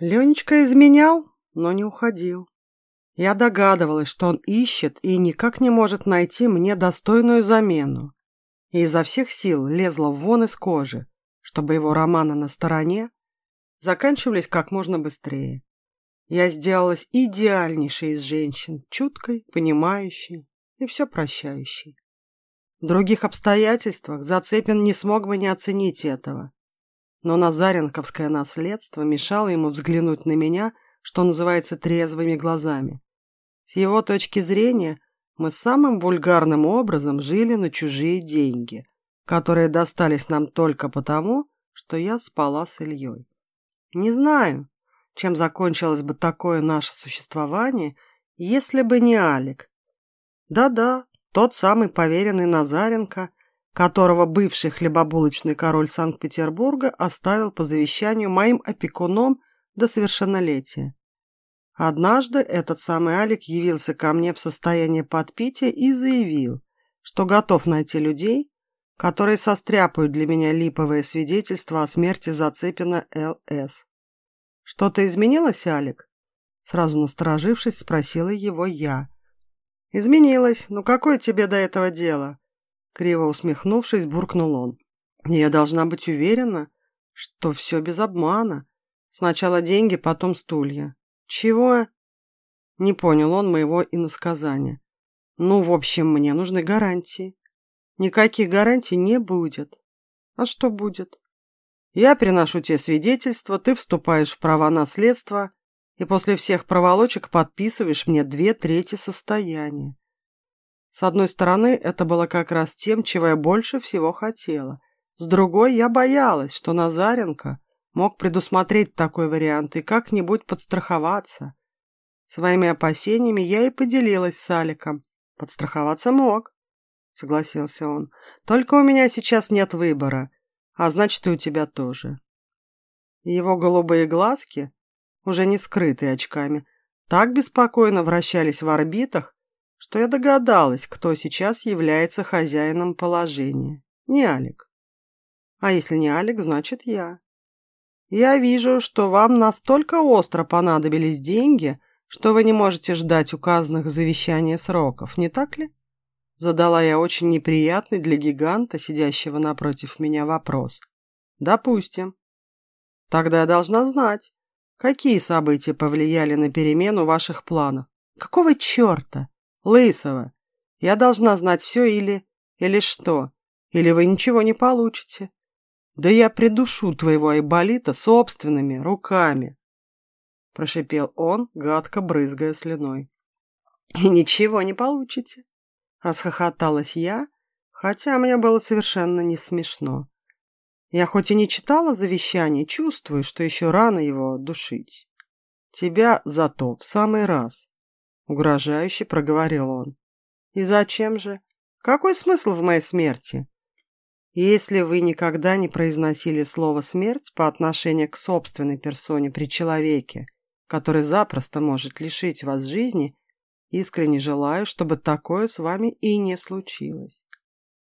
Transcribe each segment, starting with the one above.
Ленечка изменял, но не уходил. Я догадывалась, что он ищет и никак не может найти мне достойную замену. И изо всех сил лезла вон из кожи, чтобы его романы на стороне заканчивались как можно быстрее. Я сделалась идеальнейшей из женщин, чуткой, понимающей и все прощающей. В других обстоятельствах Зацепин не смог бы не оценить этого. Но назаренковское наследство мешало ему взглянуть на меня, что называется, трезвыми глазами. С его точки зрения, мы самым вульгарным образом жили на чужие деньги, которые достались нам только потому, что я спала с Ильей. Не знаю, чем закончилось бы такое наше существование, если бы не Алик. Да-да, тот самый поверенный Назаренко, которого бывший хлебобулочный король Санкт-Петербурга оставил по завещанию моим опекуном до совершеннолетия. Однажды этот самый Алик явился ко мне в состоянии подпития и заявил, что готов найти людей, которые состряпают для меня липовое свидетельство о смерти Зацепина Л.С. «Что-то изменилось, Алик?» Сразу насторожившись, спросила его я. «Изменилось. Ну какое тебе до этого дело?» Криво усмехнувшись, буркнул он. «Я должна быть уверена, что все без обмана. Сначала деньги, потом стулья. «Чего?» Не понял он моего иносказания. «Ну, в общем, мне нужны гарантии». «Никаких гарантий не будет». «А что будет?» «Я приношу тебе свидетельство, ты вступаешь в права наследства и после всех проволочек подписываешь мне две трети состояния». С одной стороны, это было как раз тем, чего я больше всего хотела. С другой, я боялась, что Назаренко мог предусмотреть такой вариант и как-нибудь подстраховаться. Своими опасениями я и поделилась с Аликом. Подстраховаться мог, согласился он. Только у меня сейчас нет выбора, а значит и у тебя тоже. Его голубые глазки, уже не скрытые очками, так беспокойно вращались в орбитах, что я догадалась, кто сейчас является хозяином положения. Не Алик. А если не Алик, значит я. Я вижу, что вам настолько остро понадобились деньги, что вы не можете ждать указанных в завещании сроков, не так ли? Задала я очень неприятный для гиганта, сидящего напротив меня, вопрос. Допустим. Тогда я должна знать, какие события повлияли на перемену ваших планов. Какого черта? Лысого. Я должна знать все или... Или что? Или вы ничего не получите? Да я придушу твоего Айболита собственными руками!» Прошипел он, гадко брызгая слюной. «И ничего не получите!» Расхохоталась я, хотя мне было совершенно не смешно. Я хоть и не читала завещание, чувствую, что еще рано его душить. Тебя зато в самый раз, угрожающе проговорил он. И зачем же? Какой смысл в моей смерти? Если вы никогда не произносили слово «смерть» по отношению к собственной персоне при человеке, который запросто может лишить вас жизни, искренне желаю, чтобы такое с вами и не случилось.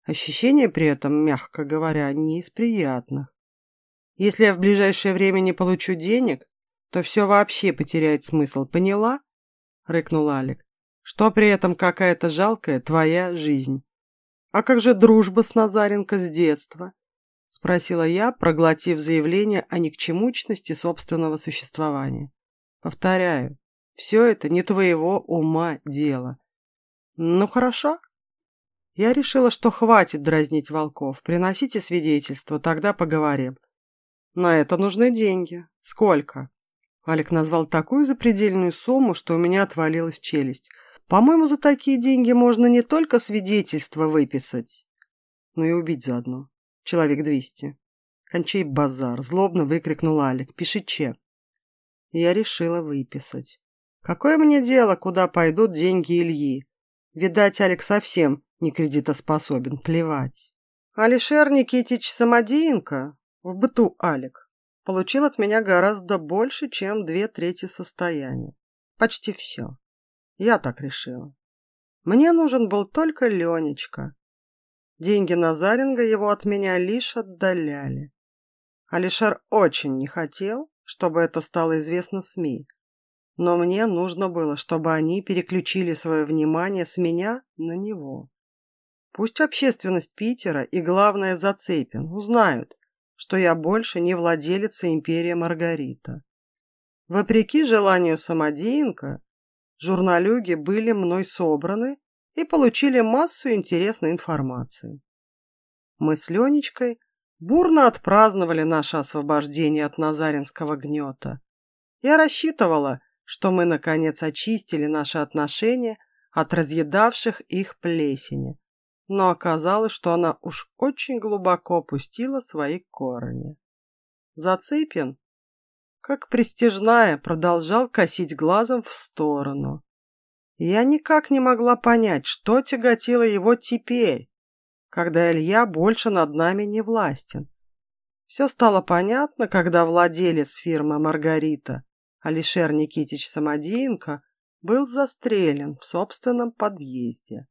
Ощущение при этом, мягко говоря, не из приятных. Если я в ближайшее время не получу денег, то все вообще потеряет смысл, поняла? Рыкнул Алик. Что при этом какая-то жалкая твоя жизнь. «А как же дружба с Назаренко с детства?» – спросила я, проглотив заявление о никчемучности собственного существования. «Повторяю, все это не твоего ума дело». «Ну, хорошо». Я решила, что хватит дразнить волков. Приносите свидетельство, тогда поговорим. На это нужны деньги. Сколько? Алик назвал такую запредельную сумму, что у меня отвалилась челюсть. По-моему, за такие деньги можно не только свидетельство выписать, но и убить заодно. Человек двести. Кончай базар, злобно выкрикнул Алик. Пиши чек. Я решила выписать. Какое мне дело, куда пойдут деньги Ильи? Видать, Алик совсем не кредитоспособен, плевать. Алишер Никитич Самодеенко, в быту Алик, получил от меня гораздо больше, чем две трети состояния. Почти все. Я так решила. Мне нужен был только Ленечка. Деньги Назаринга его от меня лишь отдаляли. Алишер очень не хотел, чтобы это стало известно СМИ. Но мне нужно было, чтобы они переключили свое внимание с меня на него. Пусть общественность Питера и, главное, Зацепин узнают, что я больше не владелица империи Маргарита. Вопреки желанию самодеянка, журналюги были мной собраны и получили массу интересной информации. Мы с Ленечкой бурно отпраздновали наше освобождение от назаринского гнета. Я рассчитывала, что мы, наконец, очистили наши отношения от разъедавших их плесени, но оказалось, что она уж очень глубоко пустила свои корни. Зацепин, как престижная, продолжал косить глазом в сторону. Я никак не могла понять, что тяготило его теперь, когда Илья больше над нами не властен. Все стало понятно, когда владелец фирмы «Маргарита» Алишер Никитич Самодеенко был застрелен в собственном подъезде.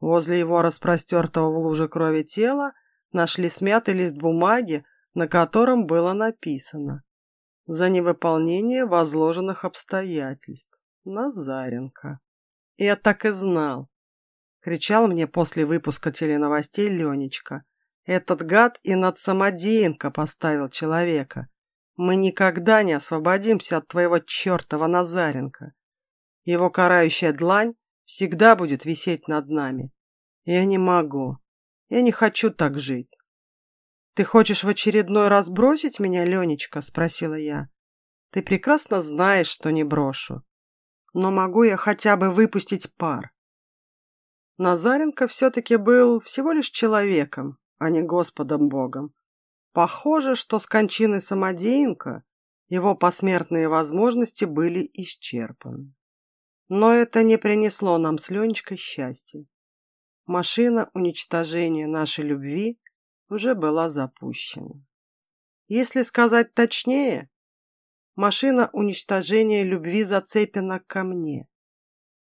Возле его распростертого в луже крови тела нашли смятый лист бумаги, на котором было написано «За невыполнение возложенных обстоятельств. Назаренко». Я так и знал. Кричал мне после выпуска теленовостей Ленечка. Этот гад и над Самодеенко поставил человека. Мы никогда не освободимся от твоего чертова Назаренко. Его карающая длань всегда будет висеть над нами. Я не могу. Я не хочу так жить. «Ты хочешь в очередной раз бросить меня, Ленечка?» – спросила я. «Ты прекрасно знаешь, что не брошу. Но могу я хотя бы выпустить пар?» Назаренко все-таки был всего лишь человеком, а не Господом Богом. Похоже, что с кончиной самодеянка его посмертные возможности были исчерпаны. Но это не принесло нам с Ленечкой счастья. Машина уничтожения нашей любви уже была запущена. Если сказать точнее, машина уничтожения любви зацеплена ко мне.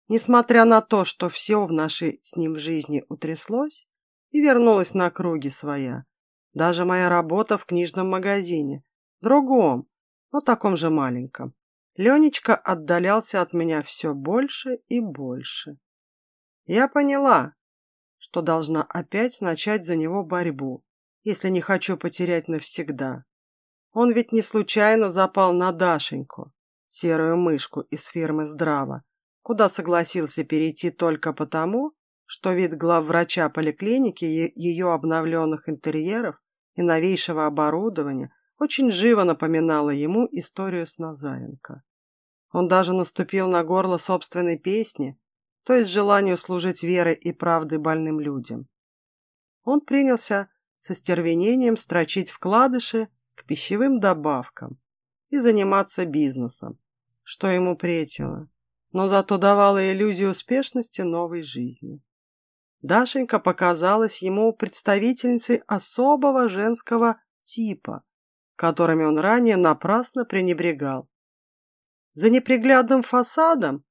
Несмотря на то, что все в нашей с ним жизни утряслось и вернулось на круги своя, даже моя работа в книжном магазине, другом, но таком же маленьком. Ленечка отдалялся от меня все больше и больше. Я поняла, что должна опять начать за него борьбу, если не хочу потерять навсегда. Он ведь не случайно запал на Дашеньку, серую мышку из фирмы «Здраво», куда согласился перейти только потому, что вид главврача поликлиники ее обновленных интерьеров и новейшего оборудования очень живо напоминало ему историю с Назаренко. Он даже наступил на горло собственной песни, то есть желанию служить верой и правдой больным людям. Он принялся со стервенением строчить вкладыши к пищевым добавкам и заниматься бизнесом, что ему претило, но зато давало иллюзию успешности новой жизни. Дашенька показалась ему представительницей особого женского типа, которыми он ранее напрасно пренебрегал. За неприглядным фасадом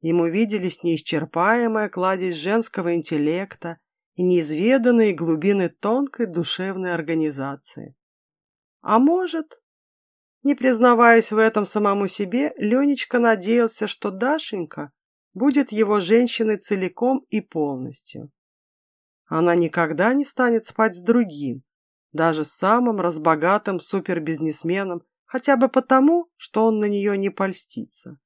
ему виделись неисчерпаемая кладезь женского интеллекта и неизведанные глубины тонкой душевной организации. А может, не признаваясь в этом самому себе, Ленечка надеялся, что Дашенька будет его женщиной целиком и полностью. Она никогда не станет спать с другим, даже самым разбогатым супербизнесменом, хотя бы потому, что он на нее не польстится.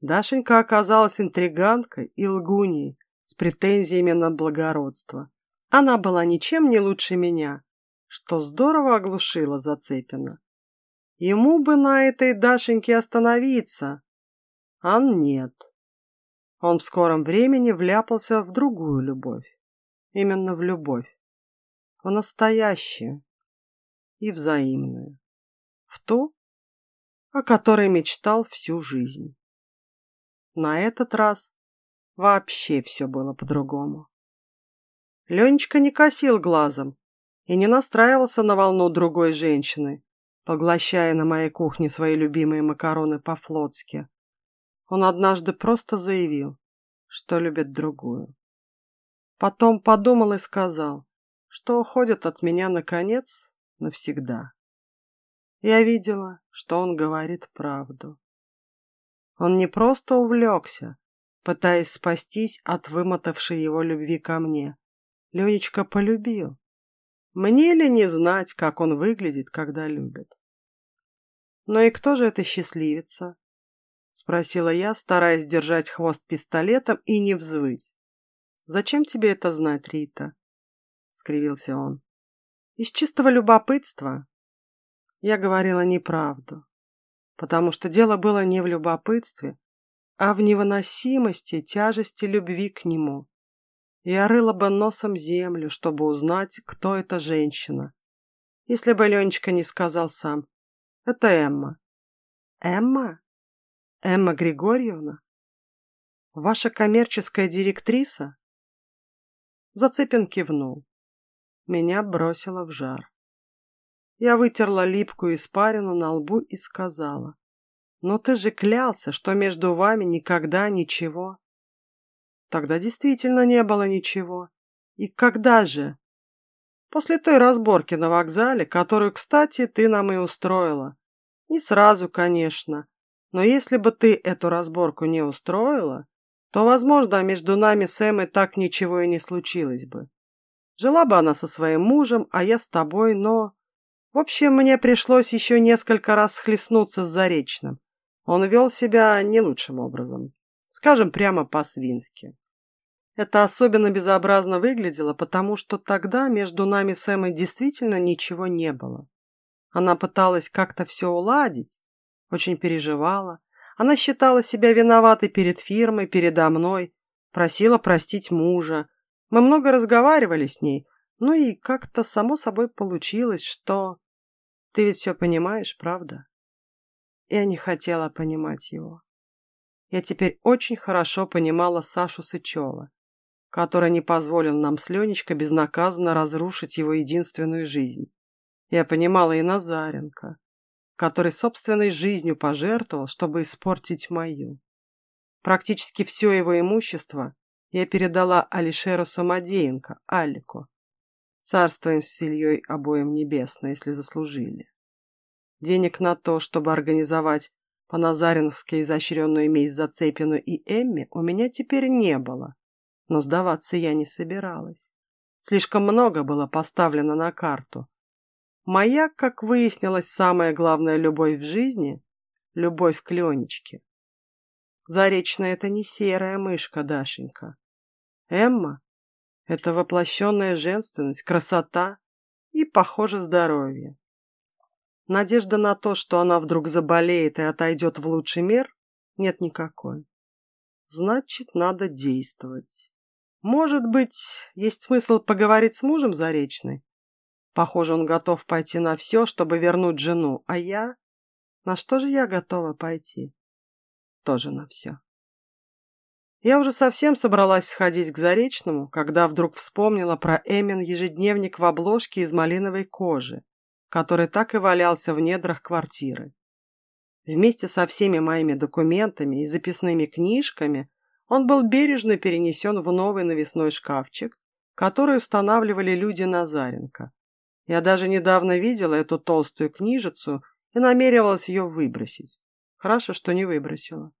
Дашенька оказалась интриганткой и лгуньей с претензиями на благородство. Она была ничем не лучше меня, что здорово оглушило Зацепина. Ему бы на этой Дашеньке остановиться, а нет. Он в скором времени вляпался в другую любовь. Именно в любовь. В настоящую и взаимную. В ту, о которой мечтал всю жизнь. На этот раз вообще все было по-другому. Ленечка не косил глазом и не настраивался на волну другой женщины, поглощая на моей кухне свои любимые макароны по-флотски. Он однажды просто заявил, что любит другую. Потом подумал и сказал, что уходит от меня, наконец, навсегда. Я видела, что он говорит правду. Он не просто увлекся, пытаясь спастись от вымотавшей его любви ко мне. Ленечка полюбил. Мне ли не знать, как он выглядит, когда любит? «Ну и кто же эта счастливица?» — спросила я, стараясь держать хвост пистолетом и не взвыть. «Зачем тебе это знать, Рита?» — скривился он. «Из чистого любопытства». Я говорила неправду, потому что дело было не в любопытстве, а в невыносимости тяжести любви к нему. Я рыла бы носом землю, чтобы узнать, кто эта женщина. Если бы Ленечка не сказал сам. Это Эмма. Эмма? Эмма Григорьевна? Ваша коммерческая директриса? Зацепин кивнул. Меня бросило в жар. Я вытерла липкую испарину на лбу и сказала. «Но ты же клялся, что между вами никогда ничего». Тогда действительно не было ничего. И когда же? После той разборки на вокзале, которую, кстати, ты нам и устроила. Не сразу, конечно. Но если бы ты эту разборку не устроила, то, возможно, между нами с Эммой так ничего и не случилось бы. Жила бы она со своим мужем, а я с тобой, но... В общем, мне пришлось еще несколько раз схлестнуться с Заречным. Он вел себя не лучшим образом. Скажем прямо по-свински. Это особенно безобразно выглядело, потому что тогда между нами с Эммой действительно ничего не было. Она пыталась как-то все уладить, очень переживала. Она считала себя виноватой перед фирмой, передо мной, просила простить мужа. Мы много разговаривали с ней, ну и как-то само собой получилось, что... Ты ведь все понимаешь, правда? Я не хотела понимать его. Я теперь очень хорошо понимала Сашу Сычева, который не позволил нам с Ленечкой безнаказанно разрушить его единственную жизнь. Я понимала и Назаренко, который собственной жизнью пожертвовал, чтобы испортить мою. Практически все его имущество я передала Алишеру Самодеенко, Алику. Царство им с Ильей обоим небесное, если заслужили. Денег на то, чтобы организовать по-назариновски изощренную месть Зацепину и Эмме у меня теперь не было. Но сдаваться я не собиралась. Слишком много было поставлено на карту. Моя, как выяснилось, самая главная любовь в жизни – любовь к Ленечке. Заречная – это не серая мышка, Дашенька. Эмма – это воплощенная женственность, красота и, похоже, здоровье. Надежда на то, что она вдруг заболеет и отойдет в лучший мир, нет никакой. Значит, надо действовать. Может быть, есть смысл поговорить с мужем Заречной? Похоже, он готов пойти на все, чтобы вернуть жену, а я... На что же я готова пойти? Тоже на все. Я уже совсем собралась сходить к Заречному, когда вдруг вспомнила про Эмин ежедневник в обложке из малиновой кожи, который так и валялся в недрах квартиры. Вместе со всеми моими документами и записными книжками он был бережно перенесен в новый навесной шкафчик, который устанавливали люди Назаренко. Я даже недавно видела эту толстую книжицу и намеревалась ее выбросить. Хорошо, что не выбросила.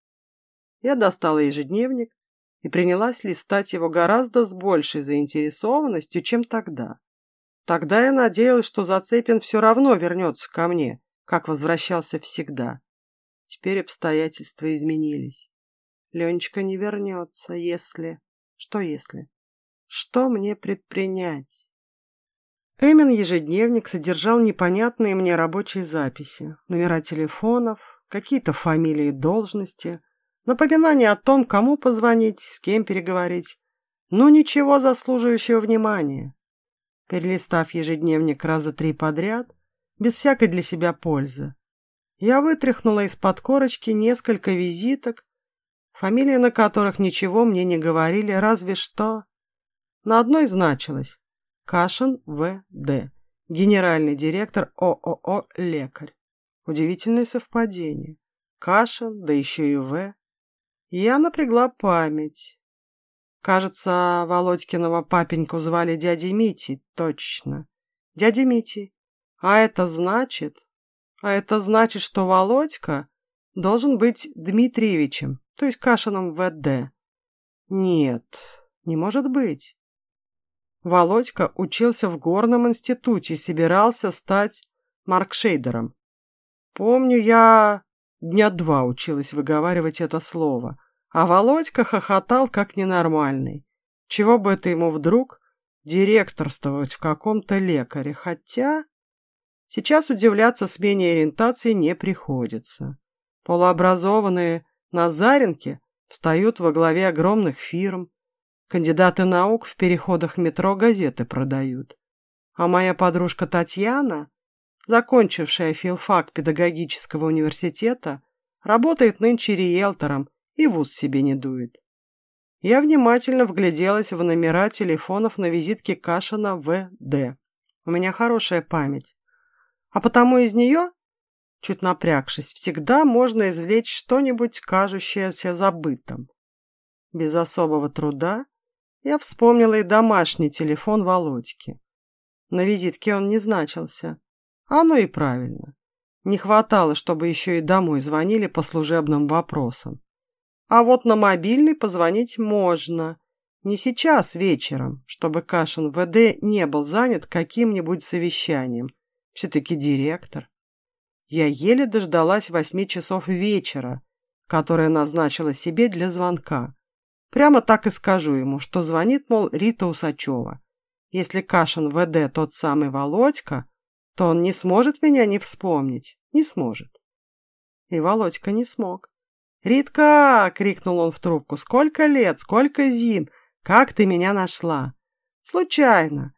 Я достала ежедневник и принялась листать его гораздо с большей заинтересованностью, чем тогда. Тогда я надеялась, что Зацепин все равно вернется ко мне, как возвращался всегда. Теперь обстоятельства изменились. Ленечка не вернется, если... Что если? Что мне предпринять? Эмин ежедневник содержал непонятные мне рабочие записи, номера телефонов, какие-то фамилии и должности, напоминания о том, кому позвонить, с кем переговорить. Ну, ничего заслуживающего внимания. Перелистав ежедневник раза три подряд, без всякой для себя пользы, я вытряхнула из-под корочки несколько визиток, фамилии на которых ничего мне не говорили, разве что... На одной значилось Кашин В.Д., генеральный директор ООО «Лекарь». Удивительное совпадение. Кашин, да еще и В. Я напрягла память. Кажется, Володькиного папеньку звали дядей Митей, точно. Дядя Митей. А это значит... А это значит, что Володька должен быть Дмитриевичем, то есть Кашином ВД. Нет, не может быть. Володька учился в горном институте и собирался стать маркшейдером. Помню, я дня два училась выговаривать это слово, а Володька хохотал как ненормальный. Чего бы это ему вдруг директорствовать в каком-то лекаре, хотя... Сейчас удивляться смене ориентации не приходится. Полуобразованные назаренки встают во главе огромных фирм, Кандидаты наук в переходах метро газеты продают. А моя подружка Татьяна, закончившая филфак педагогического университета, работает нынче риэлтором и в ус себе не дует. Я внимательно вгляделась в номера телефонов на визитке Кашина В.Д. У меня хорошая память. А потому из нее, чуть напрягшись, всегда можно извлечь что-нибудь, кажущееся забытым. Без особого труда я вспомнила и домашний телефон Володьки. На визитке он не значился. Оно и правильно. Не хватало, чтобы еще и домой звонили по служебным вопросам. А вот на мобильный позвонить можно. Не сейчас, вечером, чтобы Кашин ВД не был занят каким-нибудь совещанием. Все-таки директор. Я еле дождалась восьми часов вечера, которое назначила себе для звонка. Прямо так и скажу ему, что звонит, мол, Рита Усачева. Если Кашин ВД тот самый Володька, то он не сможет меня не вспомнить. Не сможет. И Володька не смог. «Ритка!» — крикнул он в трубку. «Сколько лет, сколько зим! Как ты меня нашла?» «Случайно.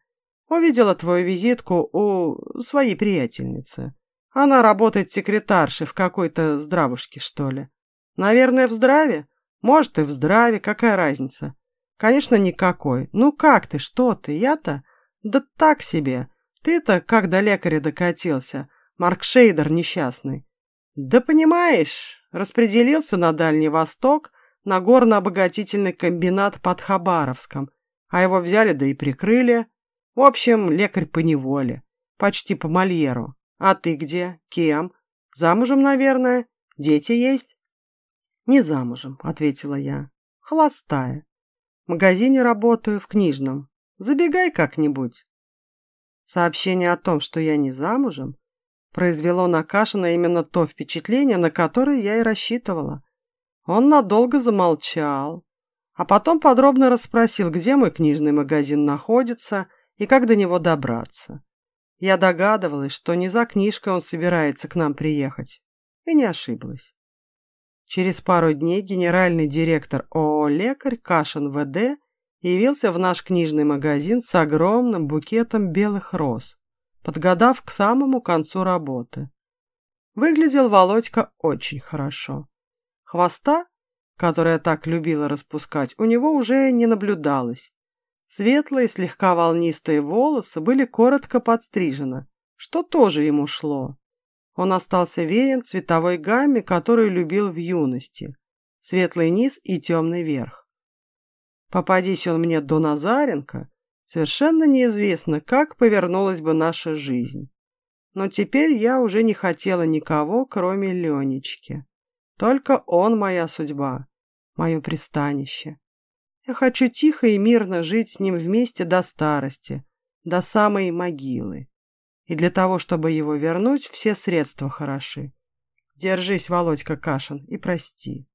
Увидела твою визитку у своей приятельницы. Она работает секретаршей в какой-то здравушке, что ли. Наверное, в здраве? Может, и в здравии, какая разница? Конечно, никакой. Ну как ты, что ты, я-то? Да так себе. Ты-то как до лекаря докатился, Марк Шейдер несчастный. Да понимаешь, распределился на Дальний Восток, на горно-обогатительный комбинат под Хабаровском, а его взяли да и прикрыли. В общем, лекарь по неволе, почти по Мольеру. А ты где? Кем? Замужем, наверное? Дети есть? «Не замужем», — ответила я. «Холостая. В магазине работаю, в книжном. Забегай как-нибудь». Сообщение о том, что я не замужем, произвело на Кашина именно то впечатление, на которое я и рассчитывала. Он надолго замолчал, а потом подробно расспросил, где мой книжный магазин находится и как до него добраться. Я догадывалась, что не за книжкой он собирается к нам приехать, и не ошиблась. Через пару дней генеральный директор ООО «Лекарь» Кашин ВД явился в наш книжный магазин с огромным букетом белых роз, подгадав к самому концу работы. Выглядел Володька очень хорошо. Хвоста, которая так любила распускать, у него уже не наблюдалось. Светлые, слегка волнистые волосы были коротко подстрижены, что тоже ему шло. Он остался верен цветовой гамме, которую любил в юности. Светлый низ и темный верх. Попадись он мне до Назаренко, совершенно неизвестно, как повернулась бы наша жизнь. Но теперь я уже не хотела никого, кроме Ленечки. Только он моя судьба, мое пристанище. Я хочу тихо и мирно жить с ним вместе до старости, до самой могилы и для того, чтобы его вернуть, все средства хороши. Держись, Володька Кашин, и прости.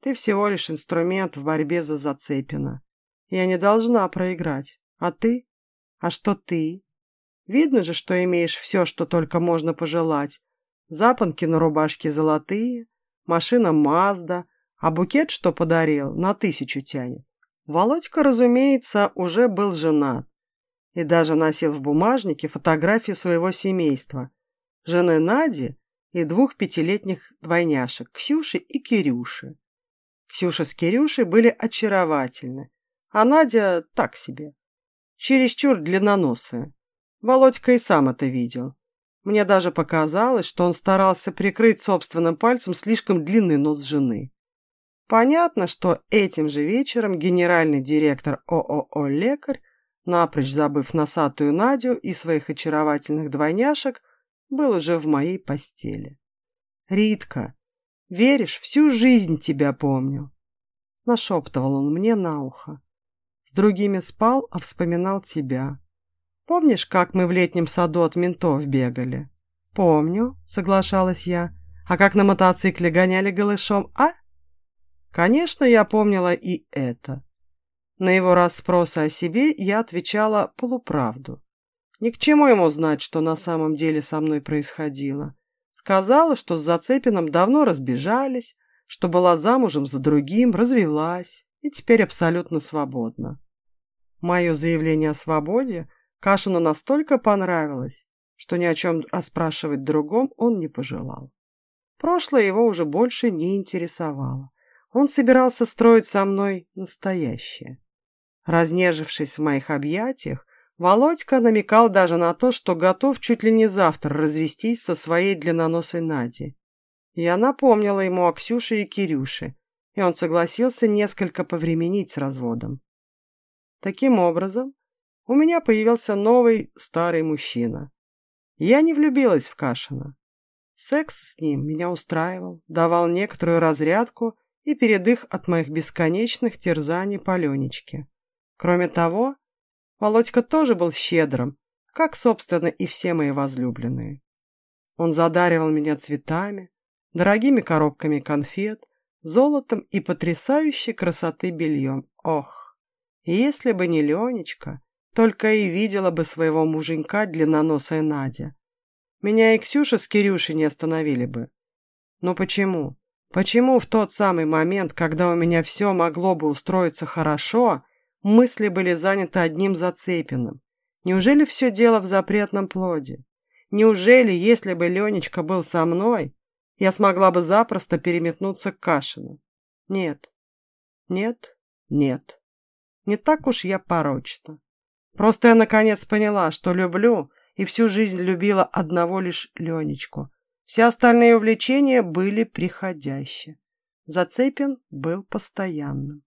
Ты всего лишь инструмент в борьбе за Зацепина. Я не должна проиграть. А ты? А что ты? Видно же, что имеешь все, что только можно пожелать. Запонки на рубашке золотые, машина Мазда, а букет, что подарил, на тысячу тянет. Володька, разумеется, уже был женат и даже носил в бумажнике фотографию своего семейства, жены Нади и двух пятилетних двойняшек, Ксюши и Кирюши. Ксюша с Кирюшей были очаровательны, а Надя так себе. Чересчур длинноносая. Володька и сам это видел. Мне даже показалось, что он старался прикрыть собственным пальцем слишком длинный нос жены. Понятно, что этим же вечером генеральный директор ООО «Лекарь» напрочь забыв носатую Надю и своих очаровательных двойняшек, был уже в моей постели. «Ритка, веришь, всю жизнь тебя помню!» Нашептывал он мне на ухо. С другими спал, а вспоминал тебя. Помнишь, как мы в летнем саду от ментов бегали? Помню, соглашалась я. А как на мотоцикле гоняли голышом, а? Конечно, я помнила и это. На его расспросы о себе я отвечала полуправду. Ни к чему ему знать, что на самом деле со мной происходило. Сказала, что с Зацепиным давно разбежались, что была замужем за другим, развелась и теперь абсолютно свободна. Мое заявление о свободе Кашину настолько понравилось, что ни о чем расспрашивать другом он не пожелал. Прошлое его уже больше не интересовало. Он собирался строить со мной настоящее. Разнежившись в моих объятиях, Володька намекал даже на то, что готов чуть ли не завтра развестись со своей длинноносой Надей. Я напомнила ему о Ксюше и Кирюше, и он согласился несколько повременить с разводом. Таким образом, у меня появился новый старый мужчина. Я не влюбилась в Кашина. Секс с ним меня устраивал, давал некоторую разрядку и передых от моих бесконечных терзаний по Ленечке. Кроме того, Володька тоже был щедрым, как, собственно, и все мои возлюбленные. Он задаривал меня цветами, дорогими коробками конфет, золотом и потрясающей красоты бельем. Ох, если бы не Ленечка, только и видела бы своего муженька длинноносая Надя. Меня и Ксюша с Кирюшей не остановили бы. Но почему? Почему в тот самый момент, когда у меня все могло бы устроиться хорошо, мысли были заняты одним зацепиным? Неужели все дело в запретном плоде? Неужели, если бы Ленечка был со мной, я смогла бы запросто переметнуться к Кашину? Нет, нет, нет. Не так уж я порочна. Просто я наконец поняла, что люблю и всю жизнь любила одного лишь Ленечку. Все остальные увлечения были приходящие. Зацепин был постоянным.